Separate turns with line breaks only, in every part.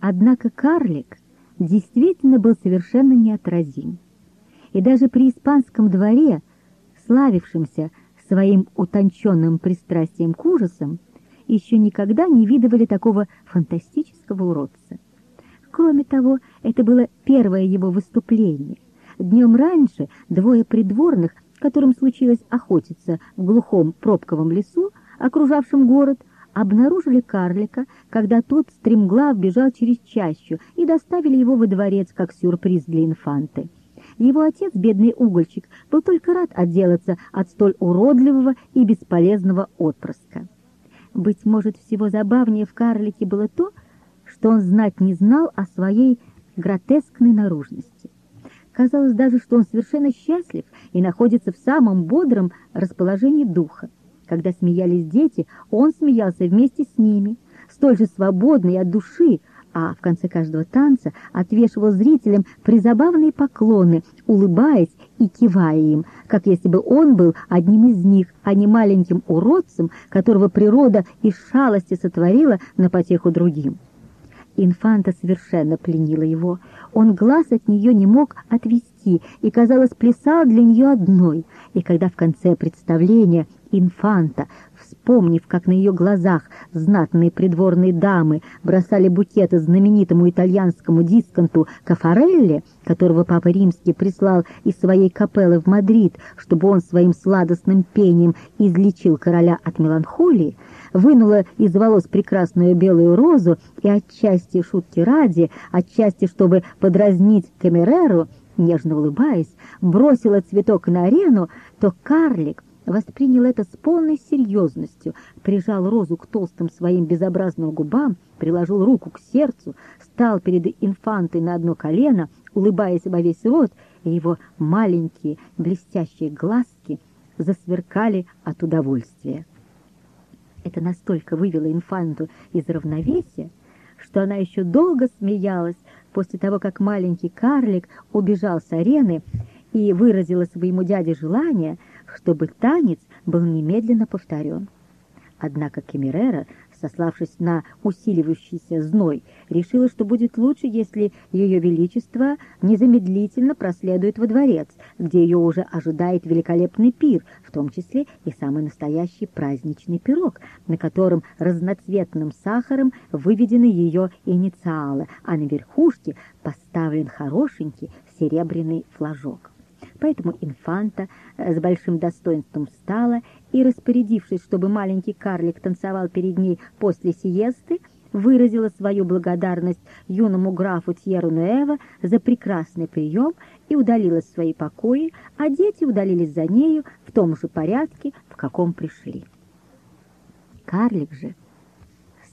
Однако карлик действительно был совершенно неотразим. И даже при испанском дворе, славившемся своим утонченным пристрастием к ужасам, еще никогда не видывали такого фантастического уродца. Кроме того, это было первое его выступление. Днем раньше двое придворных, которым случилось охотиться в глухом пробковом лесу, окружавшем город, обнаружили карлика, когда тот стремглав бежал через чащу и доставили его во дворец как сюрприз для инфанты. Его отец, бедный угольщик, был только рад отделаться от столь уродливого и бесполезного отпрыска. Быть может, всего забавнее в карлике было то, что он знать не знал о своей гротескной наружности. Казалось даже, что он совершенно счастлив и находится в самом бодром расположении духа. Когда смеялись дети, он смеялся вместе с ними, столь же свободный от души, а в конце каждого танца отвешивал зрителям призабавные поклоны, улыбаясь и кивая им, как если бы он был одним из них, а не маленьким уродцем, которого природа из шалости сотворила на потеху другим. Инфанта совершенно пленила его. Он глаз от нее не мог отвести и, казалось, плясал для нее одной. И когда в конце представления инфанта, вспомнив, как на ее глазах знатные придворные дамы бросали букеты знаменитому итальянскому дисконту Кафарелли, которого Папа Римский прислал из своей капеллы в Мадрид, чтобы он своим сладостным пением излечил короля от меланхолии, вынула из волос прекрасную белую розу и отчасти шутки ради, отчасти чтобы подразнить Камереру, нежно улыбаясь, бросила цветок на арену, то карлик воспринял это с полной серьезностью, прижал розу к толстым своим безобразным губам, приложил руку к сердцу, стал перед инфантой на одно колено, улыбаясь во весь рот, и его маленькие блестящие глазки засверкали от удовольствия. Это настолько вывело инфанту из равновесия, что она еще долго смеялась после того, как маленький карлик убежал с арены и выразила своему дяде желание, чтобы танец был немедленно повторен. Однако Кемерера сославшись на усиливающийся зной, решила, что будет лучше, если ее величество незамедлительно проследует во дворец, где ее уже ожидает великолепный пир, в том числе и самый настоящий праздничный пирог, на котором разноцветным сахаром выведены ее инициалы, а на верхушке поставлен хорошенький серебряный флажок. Поэтому инфанта э, с большим достоинством встала и, распорядившись, чтобы маленький карлик танцевал перед ней после сиесты, выразила свою благодарность юному графу Тьеру Нуэва за прекрасный прием и удалилась в свои покои, а дети удалились за нею в том же порядке, в каком пришли. Карлик же,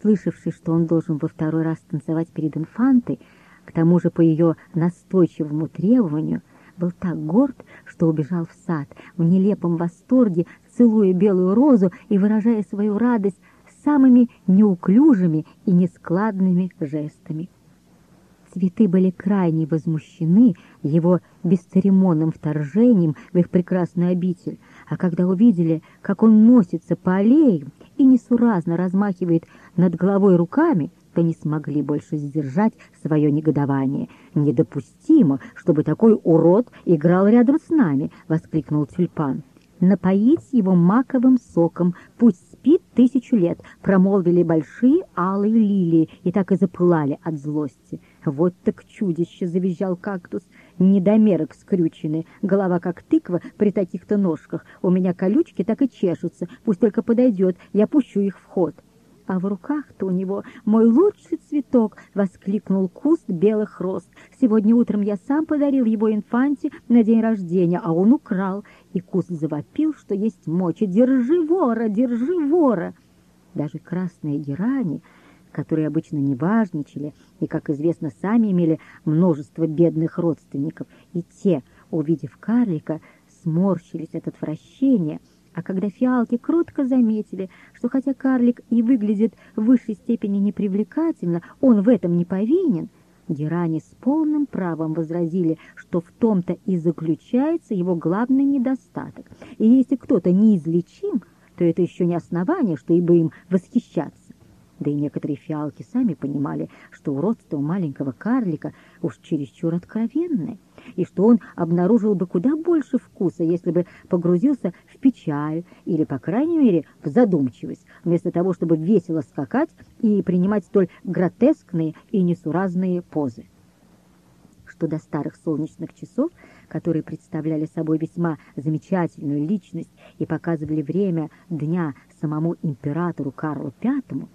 слышавший, что он должен во второй раз танцевать перед инфантой, к тому же по ее настойчивому требованию, был так горд, что убежал в сад, в нелепом восторге, целуя белую розу и выражая свою радость самыми неуклюжими и нескладными жестами. Цветы были крайне возмущены его бесцеремонным вторжением в их прекрасную обитель, а когда увидели, как он носится по аллеям и несуразно размахивает над головой руками, то не смогли больше сдержать свое негодование. «Недопустимо, чтобы такой урод играл рядом с нами!» — воскликнул тюльпан. «Напоить его маковым соком, пусть спит тысячу лет!» — промолвили большие алые лилии и так и запылали от злости. «Вот так чудище!» — завизжал кактус. «Недомерок скрюченный, голова как тыква при таких-то ножках. У меня колючки так и чешутся, пусть только подойдет, я пущу их в ход» а в руках-то у него мой лучший цветок!» — воскликнул куст белых роз. «Сегодня утром я сам подарил его инфанте на день рождения, а он украл!» И куст завопил, что есть мочи. «Держи вора! Держи вора!» Даже красные герани, которые обычно не важничали и, как известно, сами имели множество бедных родственников, и те, увидев карлика, сморщились от отвращения — а когда фиалки кротко заметили, что хотя карлик и выглядит в высшей степени непривлекательно, он в этом не повинен, Герани с полным правом возразили, что в том-то и заключается его главный недостаток. И если кто-то неизлечим, то это еще не основание, что и бы им восхищаться. Да и некоторые фиалки сами понимали, что уродство у маленького карлика уж чересчур откровенное, и что он обнаружил бы куда больше вкуса, если бы погрузился в печаль или, по крайней мере, в задумчивость, вместо того, чтобы весело скакать и принимать столь гротескные и несуразные позы. Что до старых солнечных часов, которые представляли собой весьма замечательную личность и показывали время дня самому императору Карлу V,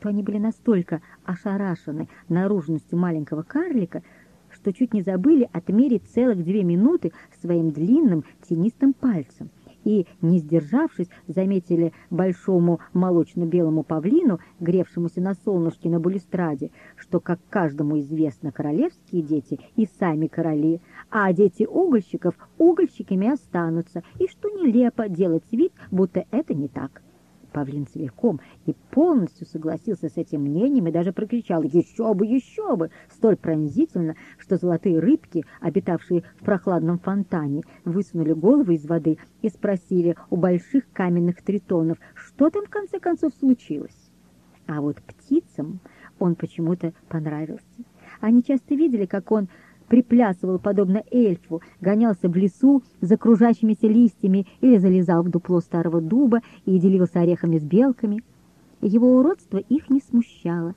то они были настолько ошарашены наружностью маленького карлика, что чуть не забыли отмерить целых две минуты своим длинным тенистым пальцем и, не сдержавшись, заметили большому молочно-белому павлину, гревшемуся на солнышке на балюстраде, что, как каждому известно, королевские дети и сами короли, а дети угольщиков угольщиками останутся, и что нелепо делать вид, будто это не так. Павлин целиком и полностью согласился с этим мнением и даже прокричал «Еще бы, еще бы!» столь пронзительно, что золотые рыбки, обитавшие в прохладном фонтане, высунули головы из воды и спросили у больших каменных тритонов, что там в конце концов случилось. А вот птицам он почему-то понравился. Они часто видели, как он приплясывал, подобно эльфу, гонялся в лесу за кружащимися листьями или залезал в дупло старого дуба и делился орехами с белками. Его уродство их не смущало.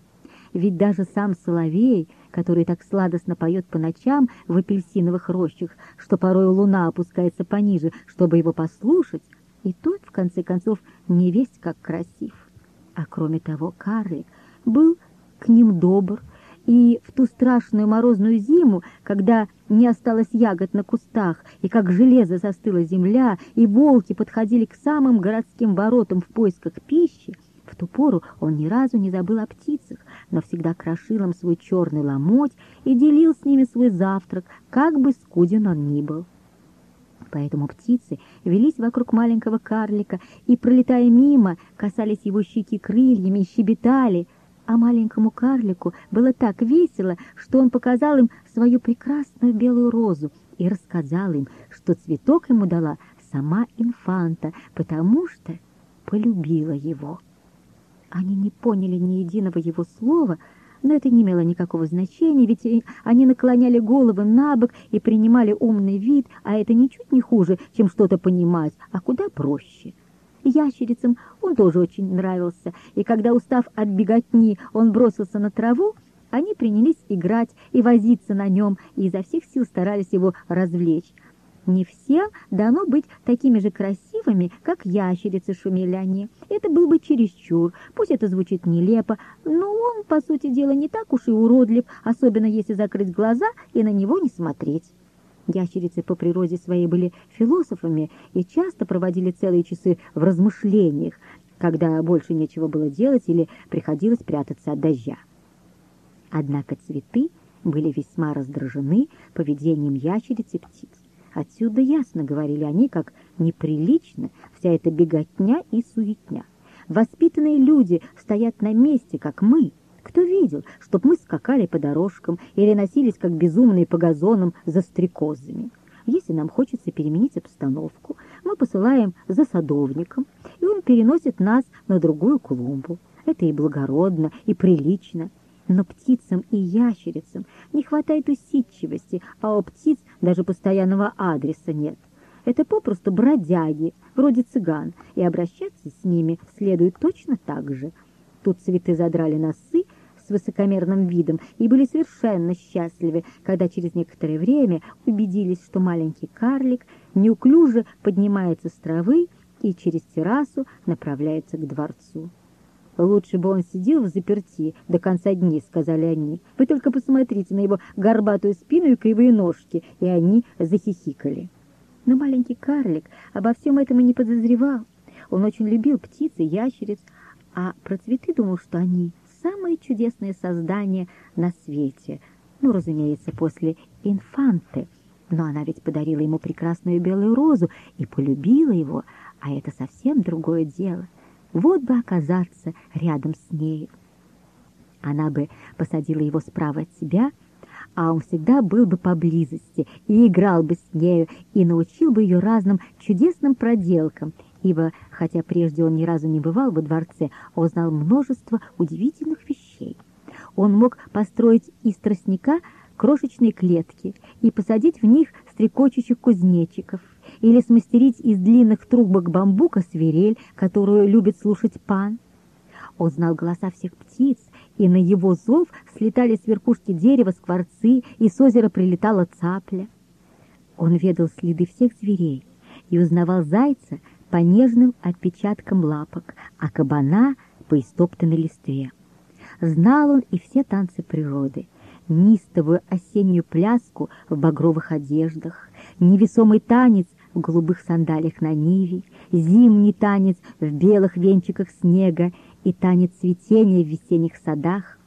Ведь даже сам соловей, который так сладостно поет по ночам в апельсиновых рощах, что порой луна опускается пониже, чтобы его послушать, и тот, в конце концов, не весть как красив. А кроме того, карлик был к ним добр, и в ту страшную морозную зиму, когда не осталось ягод на кустах, и как железо застыла земля, и волки подходили к самым городским воротам в поисках пищи, в ту пору он ни разу не забыл о птицах, но всегда крошил им свой черный ломоть и делил с ними свой завтрак, как бы скуден он ни был. Поэтому птицы велись вокруг маленького карлика и, пролетая мимо, касались его щеки крыльями и щебетали — а маленькому карлику было так весело, что он показал им свою прекрасную белую розу и рассказал им, что цветок ему дала сама инфанта, потому что полюбила его. Они не поняли ни единого его слова, но это не имело никакого значения, ведь они наклоняли головы на бок и принимали умный вид, а это ничуть не хуже, чем что-то понимать, а куда проще — Ящерицам он тоже очень нравился, и когда, устав от беготни, он бросился на траву, они принялись играть и возиться на нем, и изо всех сил старались его развлечь. Не всем дано быть такими же красивыми, как ящерицы, шумели они. Это был бы чересчур, пусть это звучит нелепо, но он, по сути дела, не так уж и уродлив, особенно если закрыть глаза и на него не смотреть. Ящерицы по природе своей были философами и часто проводили целые часы в размышлениях, когда больше нечего было делать или приходилось прятаться от дождя. Однако цветы были весьма раздражены поведением ящериц и птиц. Отсюда ясно говорили они, как неприлично вся эта беготня и суетня. Воспитанные люди стоят на месте, как мы — кто видел, чтоб мы скакали по дорожкам или носились, как безумные, по газонам за стрекозами? Если нам хочется переменить обстановку, мы посылаем за садовником, и он переносит нас на другую клумбу. Это и благородно, и прилично. Но птицам и ящерицам не хватает усидчивости, а у птиц даже постоянного адреса нет. Это попросту бродяги, вроде цыган, и обращаться с ними следует точно так же. Тут цветы задрали носы высокомерным видом и были совершенно счастливы, когда через некоторое время убедились, что маленький карлик неуклюже поднимается с травы и через террасу направляется к дворцу. «Лучше бы он сидел в заперти до конца дней», — сказали они. «Вы только посмотрите на его горбатую спину и кривые ножки», и они захихикали. Но маленький карлик обо всем этом и не подозревал. Он очень любил птиц и ящериц, а про цветы думал, что они самые чудесные создания на свете. Ну, разумеется, после инфанты. Но она ведь подарила ему прекрасную белую розу и полюбила его, а это совсем другое дело. Вот бы оказаться рядом с ней. Она бы посадила его справа от себя, а он всегда был бы поблизости и играл бы с нею, и научил бы ее разным чудесным проделкам, ибо, хотя прежде он ни разу не бывал во дворце, он знал множество удивительных вещей. Он мог построить из тростника крошечные клетки и посадить в них стрекочущих кузнечиков, или смастерить из длинных трубок бамбука свирель, которую любит слушать пан. Он знал голоса всех птиц, и на его зов слетали с верхушки дерева скворцы, и с озера прилетала цапля. Он ведал следы всех зверей и узнавал зайца по нежным отпечаткам лапок, а кабана по истоптанной листве. Знал он и все танцы природы, нистовую осеннюю пляску в багровых одеждах, невесомый танец в голубых сандалиях на ниве, зимний танец в белых венчиках снега и танец цветения в весенних садах.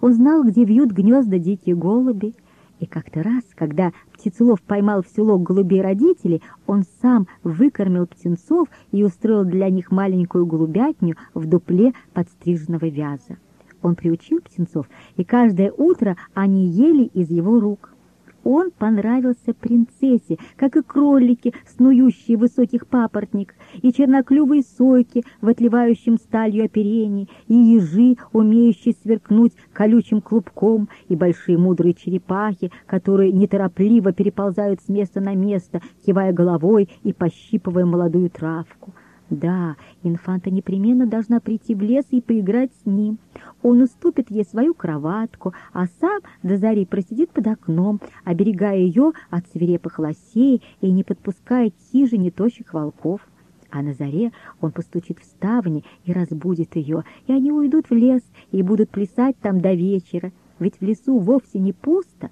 Он знал, где вьют гнезда дикие голуби, и как-то раз, когда Птицелов поймал в село голубей родителей, он сам выкормил птенцов и устроил для них маленькую голубятню в дупле подстриженного вяза. Он приучил птенцов, и каждое утро они ели из его рук. Он понравился принцессе, как и кролики, снующие в высоких папоротниках, и черноклювые сойки в отливающем сталью оперении, и ежи, умеющие сверкнуть колючим клубком, и большие мудрые черепахи, которые неторопливо переползают с места на место, кивая головой и пощипывая молодую травку. Да, инфанта непременно должна прийти в лес и поиграть с ним. Он уступит ей свою кроватку, а сам до зари просидит под окном, оберегая ее от свирепых лосей и не подпуская к хижине тощих волков. А на заре он постучит в ставни и разбудит ее, и они уйдут в лес и будут плясать там до вечера, ведь в лесу вовсе не пусто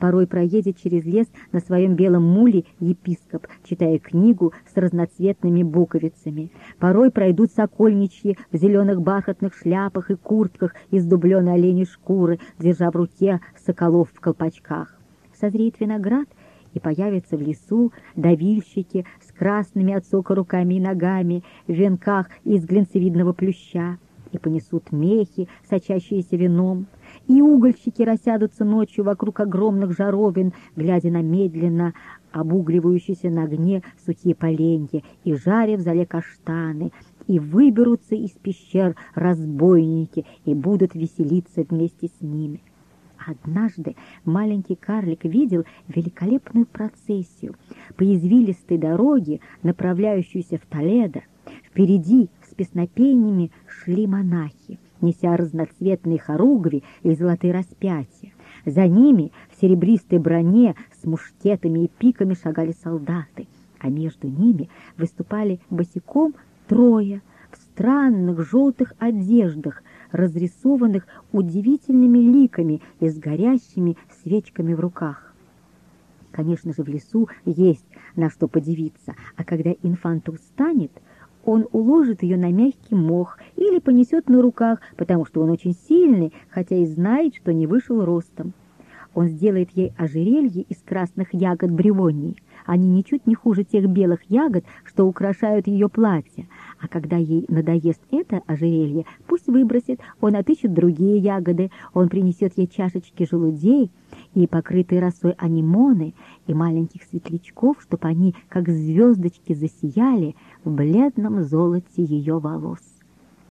порой проедет через лес на своем белом муле епископ, читая книгу с разноцветными буковицами. Порой пройдут сокольничьи в зеленых бархатных шляпах и куртках из дубленой оленей шкуры, держа в руке соколов в колпачках. Созреет виноград, и появятся в лесу давильщики с красными от сока руками и ногами в венках из глинцевидного плюща, и понесут мехи, сочащиеся вином и угольщики рассядутся ночью вокруг огромных жаровин, глядя на медленно обугливающиеся на огне сухие поленья и жаря в зале каштаны, и выберутся из пещер разбойники и будут веселиться вместе с ними. Однажды маленький карлик видел великолепную процессию по извилистой дороге, направляющуюся в Толедо. Впереди с песнопениями шли монахи неся разноцветные хоругви и золотые распятия. За ними в серебристой броне с муштетами и пиками шагали солдаты, а между ними выступали босиком трое в странных желтых одеждах, разрисованных удивительными ликами и с горящими свечками в руках. Конечно же, в лесу есть на что подивиться, а когда инфанта устанет — он уложит ее на мягкий мох или понесет на руках, потому что он очень сильный, хотя и знает, что не вышел ростом. Он сделает ей ожерелье из красных ягод бревонии. Они ничуть не хуже тех белых ягод, что украшают ее платье. А когда ей надоест это ожерелье, пусть выбросит, он отыщет другие ягоды, он принесет ей чашечки желудей и покрытые росой анимоны и маленьких светлячков, чтобы они, как звездочки, засияли в бледном золоте ее волос.